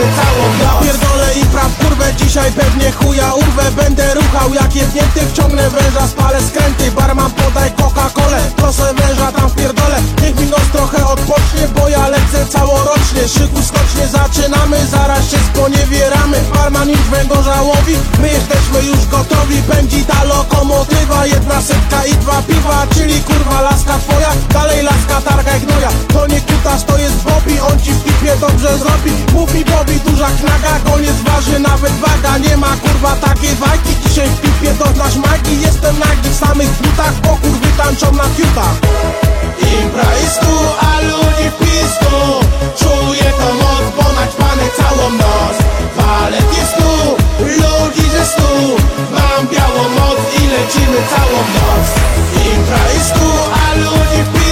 strony cało Pierdolę i praw kurwę, dzisiaj pewnie chuja urwę. Będę ruchał jak jednięty, wciągnę węża, spalę skręty. Barman podaj Coca-Colę, proszę węża tam pierdolę Niech mi nos trochę odpocznie, bo ja lecę całorocznie. Szyku skocznie zaczynamy, zaraz się sponiewieramy. Barman już węgorzałowi, my jesteśmy już gotowi. Pędzi ta lokomotywa, jedna setka i dwa piwa Czyli kurwa laska twoja, Bobby, duża knaga Koniec waży nawet waga Nie ma kurwa takiej wagi Dzisiaj w pipie to znasz magii Jestem nagi w samych butach Bo kurwy tańczą na fiutach. Impra jest tu, a ludzi w pisku Czuję to moc, bo naćpany całą noc. Walet jest tu, ludzi ze stu Mam białą moc i lecimy całą noc. Impra jest tu, a ludzi w pisku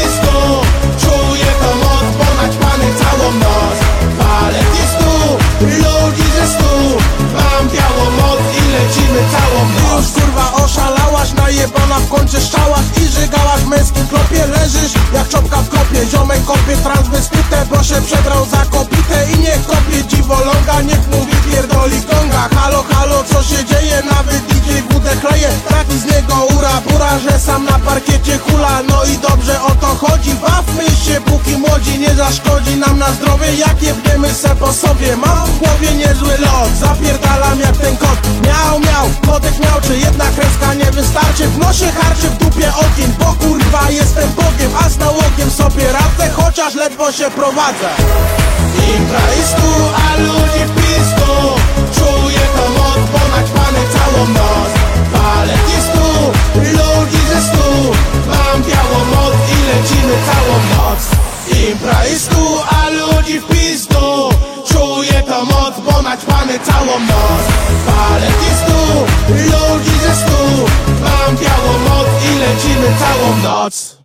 kopie transwestytę, bo się przebrał za kopitę I niech kopie dziwoląga, niech mówi pierdoli gonga. Halo, halo, co się dzieje? Nawet DJ wódę chleje. Taki z niego ura, bura, że sam na parkiecie hula. No i dobrze o to chodzi. Bawmy się, póki młodzi nie zaszkodzi nam na zdrowie. Jak jebniemy se po sobie. Mam w głowie niezły lot. Zapierdalam jak ten kot. Miał, miał, kotek miał Czy jedna kreska nie wystarczy. W nosie harczy, w dupie ogień radzę Chociaż ledwo się prowadzę. Impra jest tu, a ludzi w pisku Czuję to moc, bo naćpany całą noc. Walet jest tu, ludzi ze stu. Mam białą moc i lecimy całą noc. Impra jest tu, a ludzi w pisku Czuję to moc, bo naćpany całą noc. Walet jest tu, ludzi ze stu. Mam białą moc i lecimy całą noc